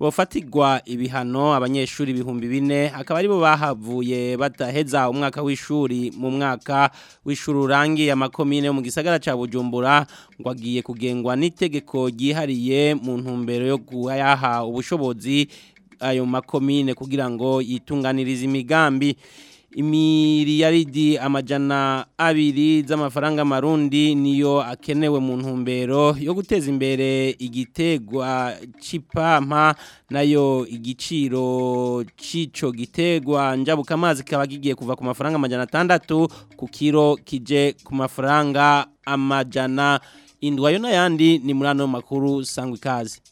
bofatirwa ibihano abanyeshuri ibihumbi bine akaba aribo bahavuye bataheza umwaka w'ishuri mu mwaka w'ishuri urangiye amakomine mu gisagara cya bujumbura ngo agiye kugengwa n'itegeko ryihariye mu ntumbero yo kuyaha ubushobozi ayo makomine kugira ngo yitunganirize imigambi imiliyaridi amajana abiri z'amafaranga marundi niyo akenewe mu ntumbero yo guteza imbere igitegwa cy'ipampa nayo igiciro cy'icyo gitegwa njabuka amazi kaba kigiye kuva ku mafaranga amajana atandatu ku kiro kije ku mafaranga amajana indwa yo n'ayandi ni muri ano makuru sangwa ikaze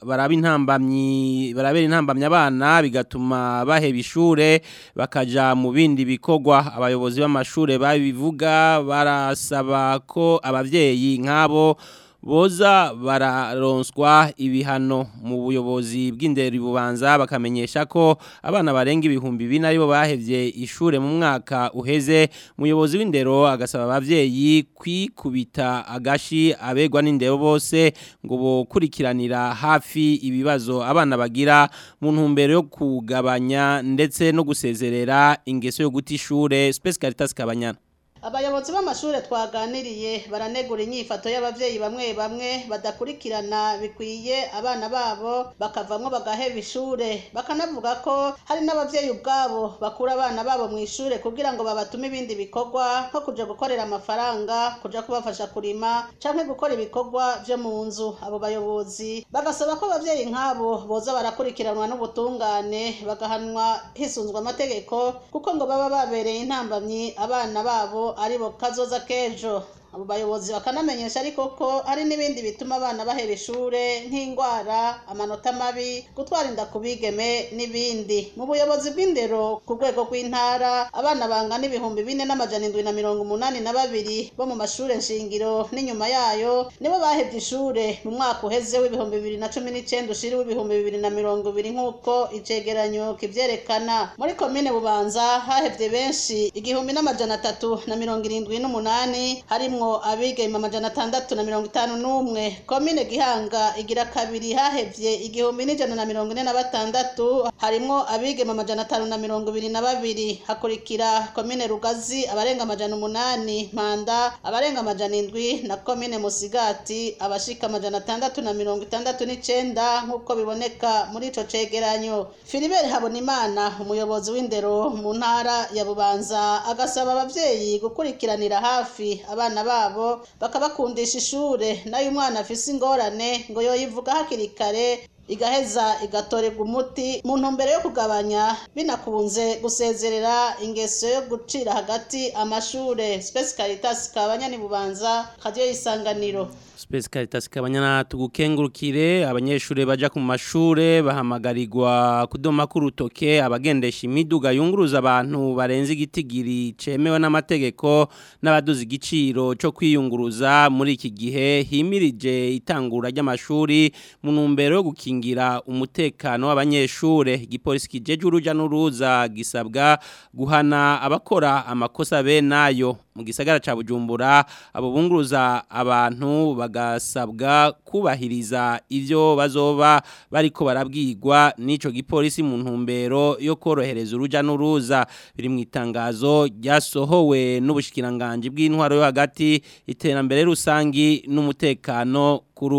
baraba intambamyi barabera intambamyi abana bigatuma baheba ishure bakaja mu bindi bikogwa abayobozi b'amashure babivuga barasaba ko abavyeyi nk'abo boza bararonswa ibihano mu buyobozi bw'indero bubanza bakamenyesha ko abana barenga ibihumbi bine aribo bahevye ishure mu mwaka uheze umuyobozi w'indero agasaba ababyeyi kwikubita agashi abegwa n'indero bose ngo bokurikiranira hafi ibibazo abana bagira mu ntumbero yo kugabanya ndetse no gusezerera ingeso yo guta ishure Space Caritas Kabanyana abayobozi b'amashuri twaganiriye baranegura inyifato y'ababyeyi bamwe bamwe badakurikirana bikwiye abana babo bakavamo bagaheba ishure bakanavuga ko hari n'ababyeyi ubwabo bakura abana babo mu ishuri kugira ngo babatume ibindi bikorwa nko kujya gukorera amafaranga kujya kubafasha kurima cyangwa gukora ibikorwa byo mu nzu abo bayobozi bagasaba ko ababyeyi nk'abo boza barakurikiranwa n'ubutungane bagahanwa hisunzwe amategeko kuko ngo baba babereye intambamyi abana babo ari kazoza k'ejo abo bayobozi bakanamenyesha ariko ko hari n'ibindi bituma abana bahera ishuri nk'indwara amanota mabi gutwara inda ku bigeme n'ibindi mu buyobozi bw'indero ku rwego rw'intara abana bangana ibihumbi bine n'amajana indwi na mirongo umunani na babiri bo mu mashuri shingiro n'inyuma yayo nibo bahebye ishuri mu mwaka uheze w'ibihumbi bibiri na cumi n'icyenda ushiri w'ibihumbi bibiri na mirongo ibiri nk'uko icegeranyo kibyerekana muri komine bubanza hahebye benshi igihumbi n'amajana atatu na mirongo irindwi n'umunani harimo harimwo abigeme amajana atandatu na mirongo itanu n'umwe komine gihanga igira kabiri hahebye igihumbi n'ijana na mirongo ine na batandatu harimwo abigeme amajana atanu na mirongo ibiri na babiri hakurikira komine rugazi abarenga amajana umunani manda abarenga amajana indwi na komine musigati abashika amajana atandatu na mirongo itandatu n’icyenda nk'uko biboneka muri icyo cegeranyo filibert habonimana umuyobozi w'indero mu ntara ya bubanza agasaba ababyeyi gukurikiranira hafi abana babo babo bakabakundisha ishuri nayo umwana afise ingorane ngo yoyivuga hakiri kare igaheza igatorerwa umuti mu ntumbero yo kugabanya binakunze gusezerera ingeso yo gucira hagati amashuri sipesi karitasi kabanya n'ibubanza radiyo y'isanganiro sipesi karitasi kabanya tugukengurukire abanyeshuri bajya ku mashuri bahamagarirwa kudoma k'urutoke abagendesha imiduga yunguruza abantu barenze igitigiri cemewe n'amategeko n'abaduza igiciro cyo kwiyunguruza muri iki gihe himirije itangura ry'amashuri mu ntumbero yo gukingira gukingira umutekano w'abanyeshure igipolisi kijeje uruja n'uruza gisabwa guhana abakora amakosa be nayo mu gisagara ca Bujumbura abo bunguruza abantu bagasabwa kubahiriza ivyo bazoba bariko barabwigwa n'ico gipolisi mu ntumbero yo korohereza uruja n'uruza biri mu itangazo ryasohowe n'ubushikiranganje bw'intwaro yo hagati iterambere rusangi n'umutekano kuri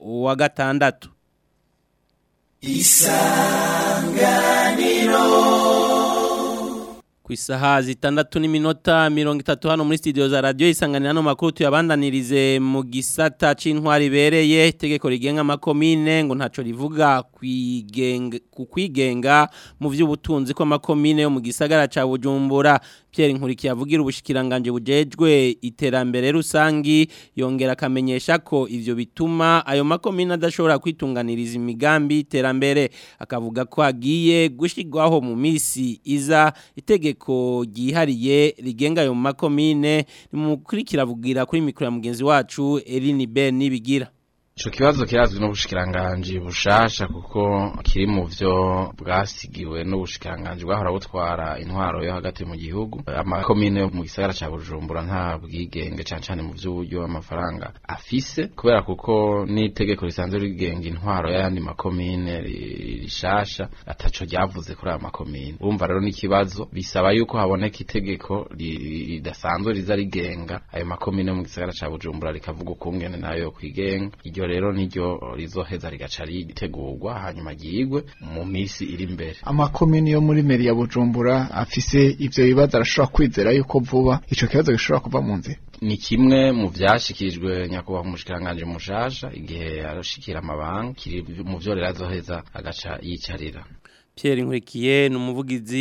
wa gatandatu isanganiro ku isaha zitandatu n'iminota mirongo itatu hano muri studio za radio isanganira hano makuru tuyabandanirize mu gisata cy'intwari ibereye itegeko rigenga amakomine ngo ntacyo rivuga ku kwigenga mu by'ubutunzi kw'amakomine yo mu gisagara cya bujumbura Pierre Nkuriki avugira ubushikiranganje bujejwe iterambere rusangi yongera akamenyesha ko ivyo bituma ayo makomine adashobora kwitunganiriza imigambi iterambere akavuga ko agiye gushigwaho mu misi iza itegeko itegeko ryihariye rigenga ayo makomine ni mu gukurikira avugira kuri mikoro ya mugenzi wacu elini Ben nibigira ico kibazo kirazwi n'ubushikiranganji bushasha kuko kiri mu byo bwasigiwe n'ubushikiranganji bwahora butwara intwaro yo hagati mu gihugu amakomine yo mu gisagara ca bujumbura nta bwigenge cane cane mu vy'uburyo amafaranga afise kubera kuko n'itegeko risanzwe rigenga intwaro y'ayandi makomine rishasha ataco ryavuze kuri ayo makomine urumva rero n'ikibazo bisaba yuko haboneka itegeko ridasanzwe riza rigenga ayo makomine yo mu gisagara ca bujumbura rikavuga ukungene nayo kwigenga iryo rero niryo rizoheza rigaca ritegurwa hanyuma ryigwe mu minsi iri imbere amakomini yo muri meri ya bujumbura afise ibyo bibazo arashobora kwizera yuko vuba icyo kibazo gishobora kuva mu nzira ni kimwe mu byashikirijwe nyakubahwa umushyikiranganje mushasha igihe arashikira amabanki kiri mu byo rero azoheza agaca yicarira Pierre Nkurikiye ni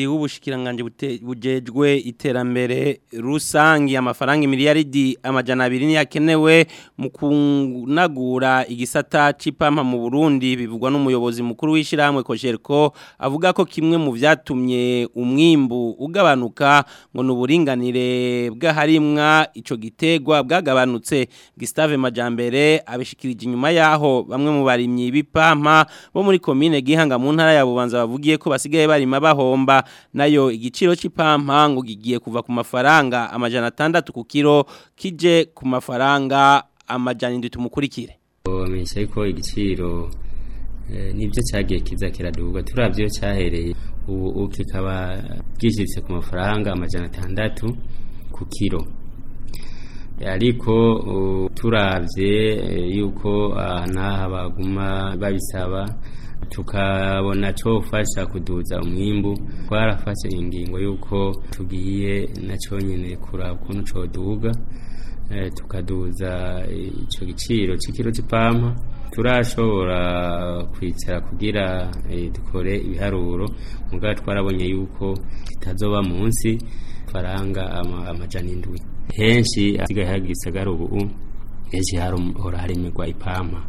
w'ubushikiranganje bujejwe iterambere rusangi amafaranga di amajana abiri niyakenewe mu kunagura igisata c'ipampa mu Burundi bivugwa n'umuyobozi mukuru w'ishiramwe Kojerko avuga ko kimwe mu vyatumye umwimbu ugabanuka ngo nuburinganire bw'aharimwa ico gitegwa bwagabanutse Gustave Majambere abishikirije inyuma yaho bamwe mu barimyi b'ipampa bo muri commune Gihanga mu ntara ya Bubanza bavuga ugiye ko basigaye barima bahomba nayo igiciro cy'ipampa ngo gigiye kuva ku mafaranga amajana atandatu ku kilo kije ku mafaranga amajyana indwi tumukurikire bamenyesha yuko igiciro eh, nibyo cyagiye kiza kiraduga turabyo cyahereye ubu kikaba gishyitse ku mafaranga amajyana atandatu ku kilo. Eh, ariko turabye eh, yuko ah, n'aha baguma babisaba tukabona cofasha kuduza umwimbu twarafashe ingingo y'uko tugiye na cyonyine kuraba ukuntu coduga eh, tukaduza icyo giciro cy'ikiro cy'ipampa turashobora kwicara kugira eh, dukore ibiharuro mugabo twarabonye yuko kitazoba munsi faranga amajana indwi henshi asigaye hagisagara ubu henshi hora haremerwa ipampa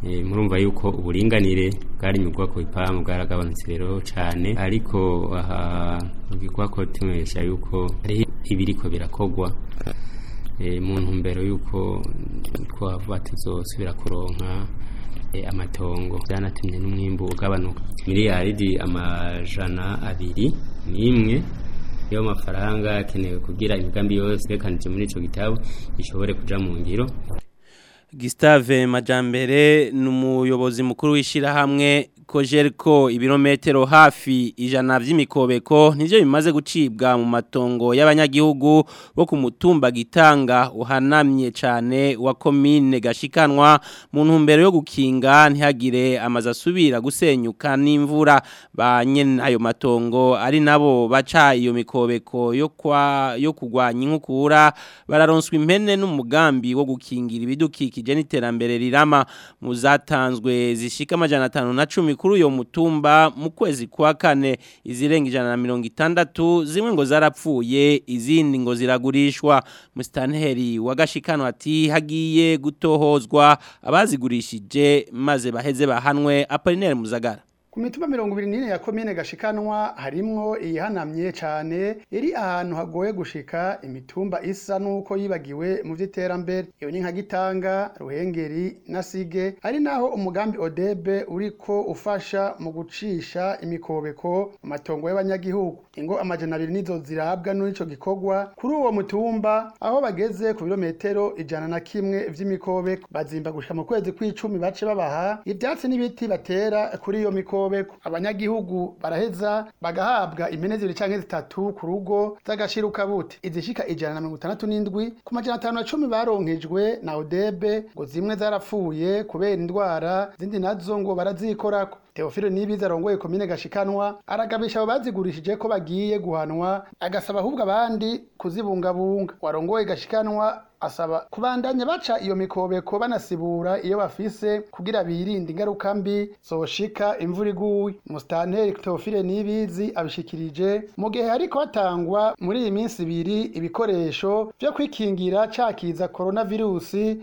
Eh, murumva yuko uburinganire bwari mu bwoko ipamu bwaragabanutse rero cyane ariko aha rwigwa ko tumesha yuko hari ibiriko birakogwa eh, mu ntumbero y'uko twavuga tuzosubira kuronka eh, amatongo byanatumye n'umwimbu ugabanuka miliyaridi amajana abiri n'imwe yo mafaranga akenewe kugira imigambi yose kandi muri icyo gitabo ishobore kujya mu ngiro Gustave Majambere numuyobozi umuyobozi mukuru w'ishyirahamwe kojeriko ibirometero hafi ijana by'imikobeko nibyo bimaze gucibwa mu matongo y'abanyagihugu bo ku mutumba gitanga uhanamye cyane wa komine gashikanwa mu ntumbero yo gukinga ntihagire amazu asubira gusenyuka n'imvura banye nyine ayo matongo ari nabo baca iyo mikobeko yo kwa yo kugwanya inkukura bararonswa impene n'umugambi wo gukingira ibidukikije n'iterambere rirama mu zatanzwe zishika amajana atanu na cumi kuri uyo mutumba mu kwezi kwa kane izirenga ijana na mirongo itandatu zimwe ngo zarapfuye izindi ngo ziragurishwa musitaniheri wagashikanwa ati hagiye gutohozwa abazigurishije maze baheze bahanwe apolinere muzagara ku mitumba mirongo ibiri n'ine ya komine gashikanwa harimwo iyihanamye cane iri ahantu hagoye gushika imitumba isa n'uko yibagiwe mu vy'iterambere iyo ni nka gitanga ruhengeri na sige ari naho umugambi odebe uriko ufasha mu gucisha imikobeko mu matongo y'abanyagihugu ingo amajana abiri nizo zirabwa n'ico gikorwa kuri uwo mutumba aho bageze ku birometero ijana na kimwe vy'imikobeko bazimba gushika mu kwezi kw'icumi bace babaha ivyatsi n'ibiti batera kuri iyo mikobeko z'imigobeko abanyagihugu baraheza bagahabwa impene zibiri canke zitatu ku rugo z'agashirukabute izishika ijana na mirongo itandatu n'indwi ku majana atanu na cumi baronkejwe na odebe ngo zimwe zarapfuye kubera indwara zindi nazo ngo barazikorako Teofilo Nibiza arongoye komine gashikanwa aragabisha abo bazigurishije ko bagiye guhanwa agasaba ahubwo abandi kuzibungabunga warongoye gashikanwa asaba kubandanya baca iyo mikobeko banasibura iyo bafise kugira birinde ingaruka mbi zoshika imvura iguye Mustanteri Theophile Nibizi abishikirije mu gihe ariko hatangwa muri iyi minsi ibiri ibikoresho vyo kwikingira cakiza coronavirusi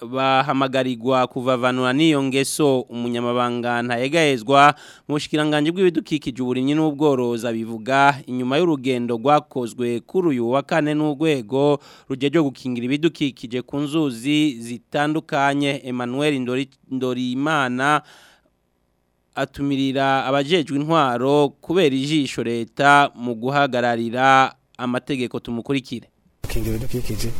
bahamagarirwa kuvavanura n'iyo ngeso umunyamabanga ntayegahezwa mu bushikiranganje bw'ibidukikije uburimyi n'ubworozi bivuga inyuma y'urugendo rwakozwe kuri uyu wa kane n'urwego rwo gukingira ibidukikije ku nzuzi zitandukanye Emmanuel Ndorimana atumirira abajejwe intwaro kubera ijisho leta mu guhagararira amategeko tumukurikire gukingira ibidukikije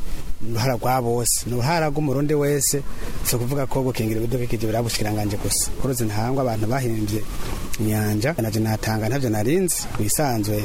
uruhara rwa bose ni uruhara rw'umurundi wese si ukuvuga ko gukingira ibidukikije birabushikiranganje gusa uruzi ntahangwa abantu bahimbye inyanja nabyo natanga ntabyo narinzi bisanzwe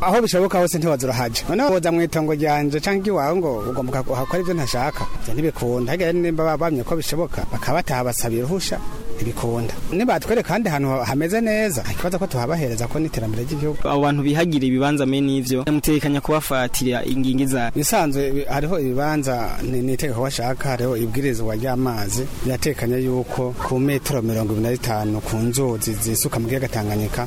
aho bishoboka hose ntiwazura hajya noneho woza mu itongo ryanje canke iwawe ngo ugomba kuhakora ibyo ntashaka ivyo ntibikunda hagera nimba bamye ko bishoboka bakaba bataha basabira ruhusha ntibikunda nibatwereka kandi ahantu hameze neza ikibazo ko tuhabahereza ko n'iterambere ry'igihugu abo bantu bihagira ibibanza me n'ivyo mutekanya kubafatira ingingi za bisanzwe hariho ibibanza niteka ko bashaka hariho ibwirizwa ry'amazi yatekanya yuko ku metero mirongo ibiri na zitanu ku nzuzi zisuka mu kiyaga Tanganyika